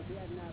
ચોથી આજ્ઞા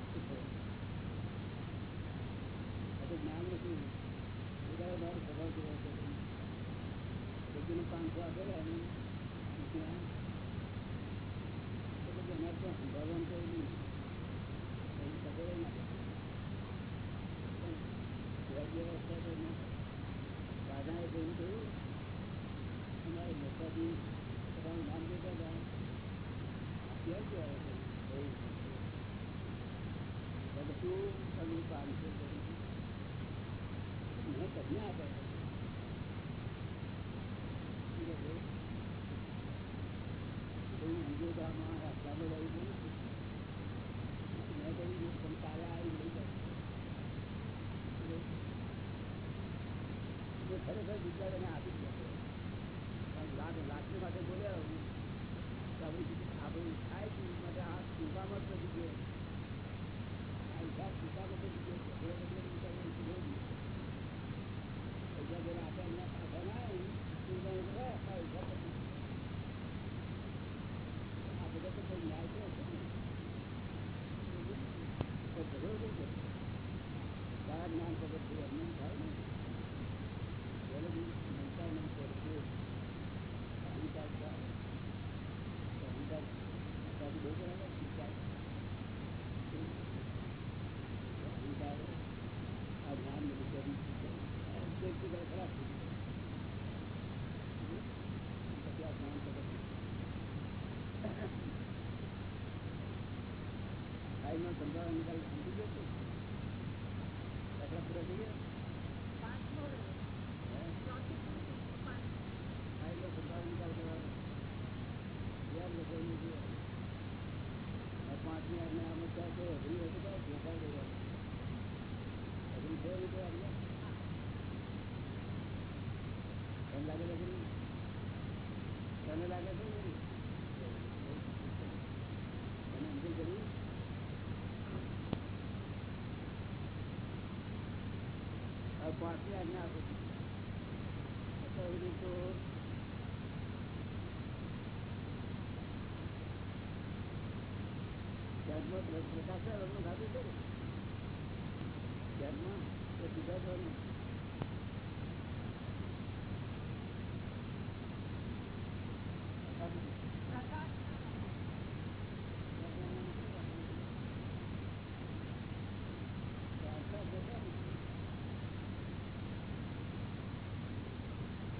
નામ નથી. બધા મારો સ્વભાવ જોવા છે પાંચસો આપેલા અને ત્યાં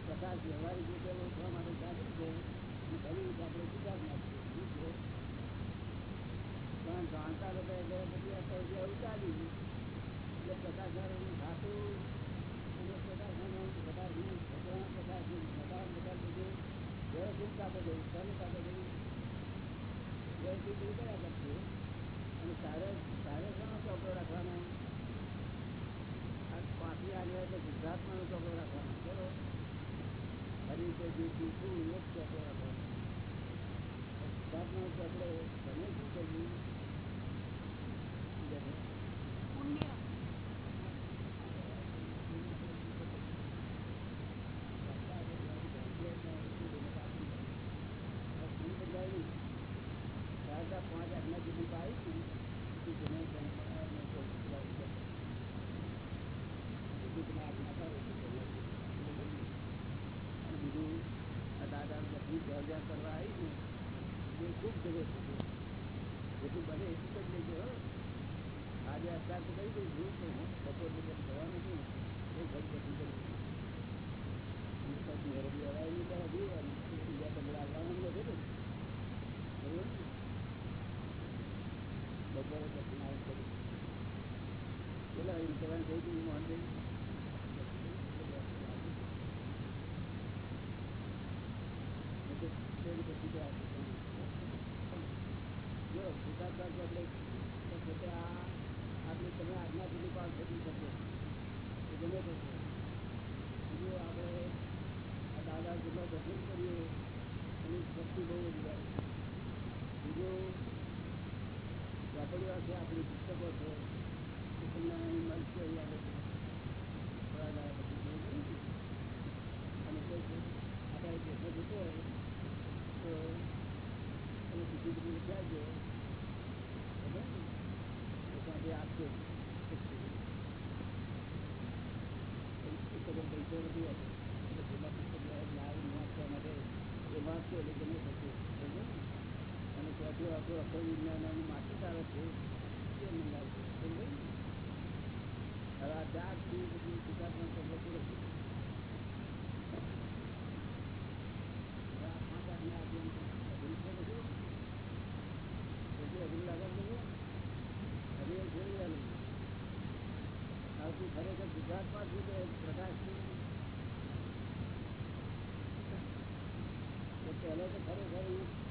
પ્રકાશ વ્યવહારિક રીતે ઓળખવા માટે ચાલુ છે ઘણી રીતે આપણે વિચાર નાખીએ શું છે પણ જાણતા લોકો એટલે પછી અત્યારે જે આવું ચાલ્યું એટલે પ્રકાશનું ખાતું અને પ્રકાશનું પ્રકાશનું ભગવાન પ્રકાશનું બધા બધા બધું વ્યવસ્થિત કાપે ગયું સરળ કાપે ગયું વ્યવસ્થિત રીતે કર્યા કરશે અને તારે તારે શાનો ચોપડો રાખવાનો આ પાંચમી આગળ એટલે ગુજરાતમાં ચોપડો રાખવાનો ચલો ફરી રીતે જે શું એ જ ચોપડો રાખવાનો ગુજરાતનો ચોપડો તમે શું કર્યું આપણે તમે આજના સુધી પાસ થઈ શકો ગમે થશે બીજું આપણે આ દાદા જેટલો દર્શન કરીએ, એની શક્તિ બહુ વધી જાય બીજું ચોપડીઓ છે આપણી પુસ્તકો છે તમને મળશે અહીંયા. અને આપણે જતો હોય તો તમે બીજી બધું વિચારજો? તો આપજો પુસ્તકો પૈસો નથી હોતો એટલે જેમાં પુસ્તક લાવી વાંચવા માટે એ વાંચો એટલે ગમે આવતો રખો વિજ્ઞાન છે હવે આ ચાર ખરેખર ગુજરાતમાં શું પ્રકાશ પહેલો તો ખરેખર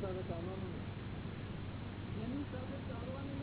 સાથે ચાલવાનું એમની સાથે ચાલવાનું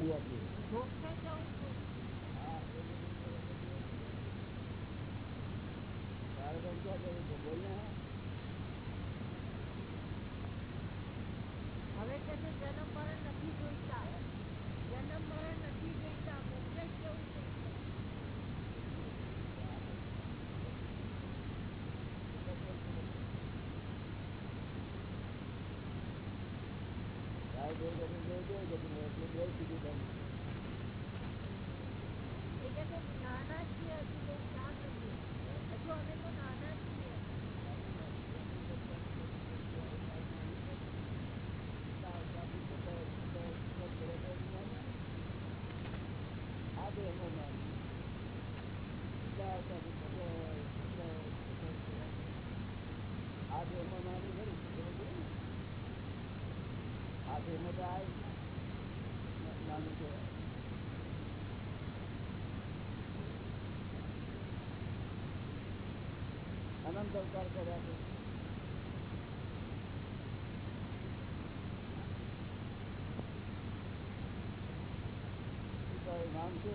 કાઢ્યા અનંત અવતાર કર્યા છે નામ છે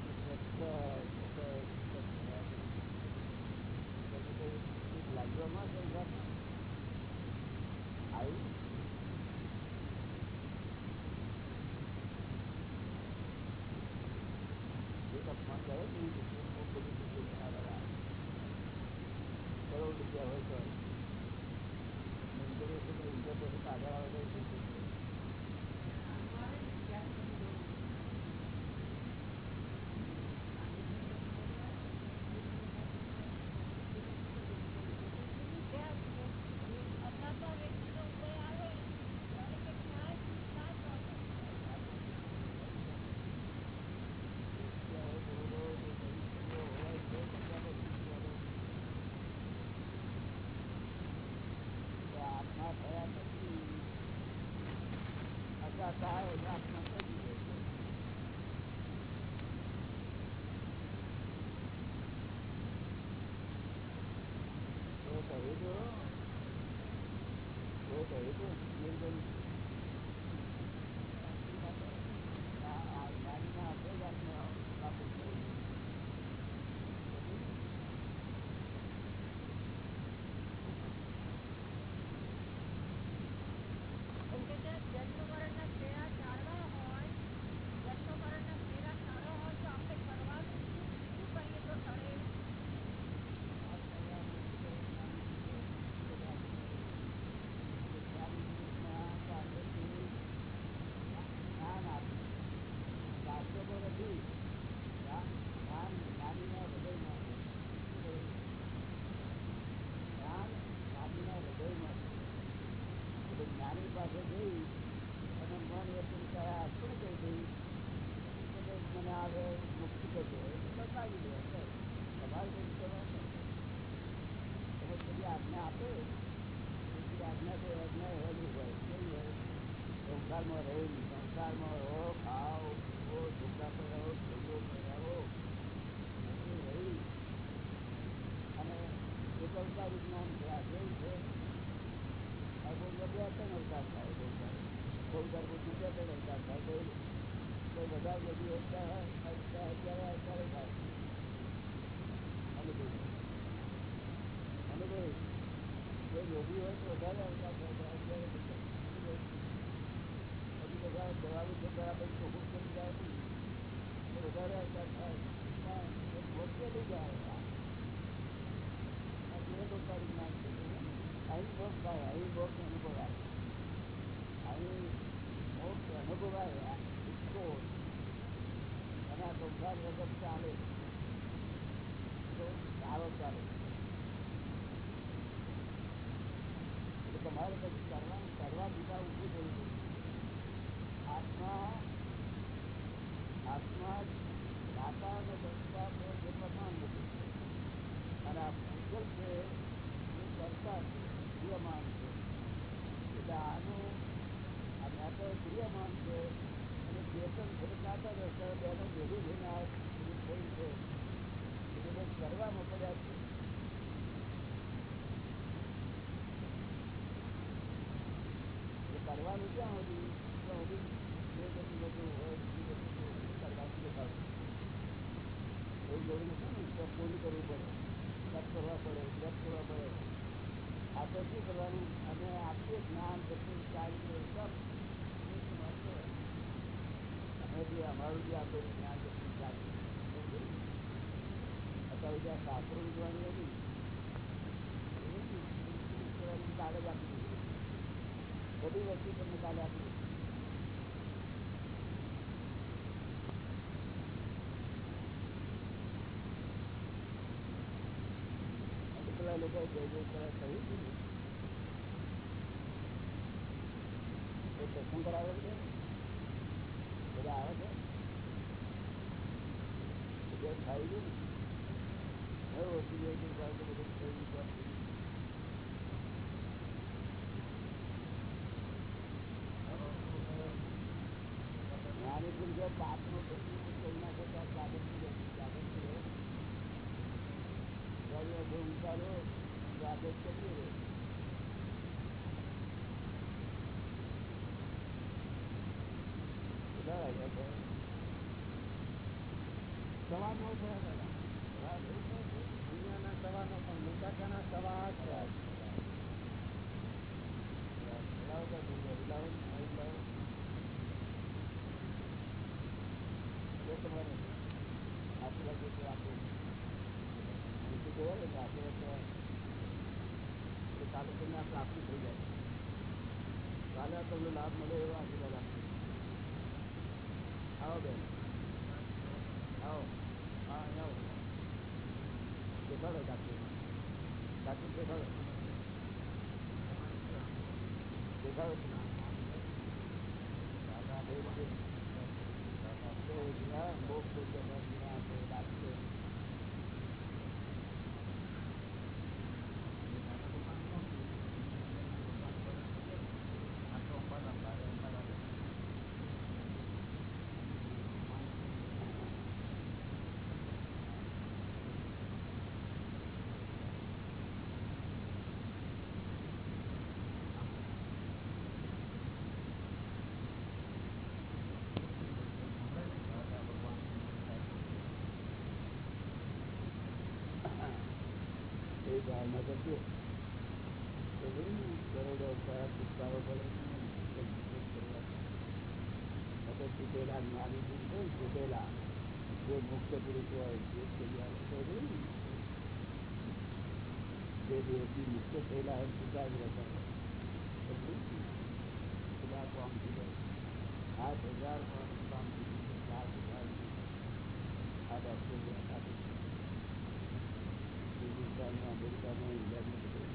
ચાલુ છે બરાબર ચોખ્ખું કરી જાય નહીં વધારે અસર થાય પણ મોટે લઈ જાય કાઢી નાખશે અહીં ભોગ થાય અહીં ભોગ અનુભવાય અહીં ભોગ અનુભવાય ઇચ્છો અને આ સંસાર વગર ચાલે તો સારો ચાલે તમારે પછી કરવા કરવા દીધા ઊભું થયું આત્મા આત્મા છે એ કરતા છે અને ચેતન છે દાતા દસતા છે એટલે કરવાનું ક્યાં હતું એવું જરૂર નથી ને તો પૂરું કરવું પડે જપ કરવા પડે જપ કરવા પડે આપણે શું કરવાનું અમે આપીએ જ્ઞાન જે અમારું જે આપણું જ્ઞાન બધું અત્યારે જ્યાં શાસ્ત્રો જોવાની હતી કાલે જ બધી વસ્તુ તમને કાલે આપી પેલા લોકો જય જય કરાવે છે? બધા આવે છે? બધા ખાઈ ગયું હવે વસ્તુ જે છે કારણ કે બધું થઈ ગયું જ્ઞાની પુરુષ પાપનો પ્રતિબંધ ગાડીઓ જો ઉતારો તો આગળ ચડીએ રહે કેટલા વાગ્યા છે સવા નવ થયા દાદા સવા નવ થયા છે? દુનિયાના સવા નવ પણ મુકાકાના સવા આઠ થયા છે. લાવો તો દુનિયા, લાવો, અહીં લાવો. જો તમારે તો કરીને આ પ્રાપ્તિ થઈ જાય. કાલે આ તમને લાભ મળે એવો આશીર્વાદ આપશે આવો બેન. આવો. હા આવો. દેખાડો કાકી કાકી દેખાડો દેખાડો પુરુષ હોય ને, છૂટેલા જે મુક્ત પુરુષ હોય જે તૈયાર તો બધું ને. જે દેહથી મુક્ત થયેલા હોય છૂટા જ રહેતા હોય બધું ને. પેલા કામ થઈ જાય આઠ હજાર પણ કામ થઈ જાય સાત હજાર આ ડોક્ટર આપી હિન્દુસ્તાનમાં અમેરિકામાં ઇન્ડિયામાં બધું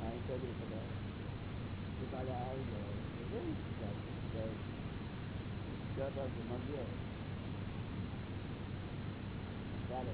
અહીં કરી શકાય તો કાલે આવી જાય ચાલો મળીએ ચાલો.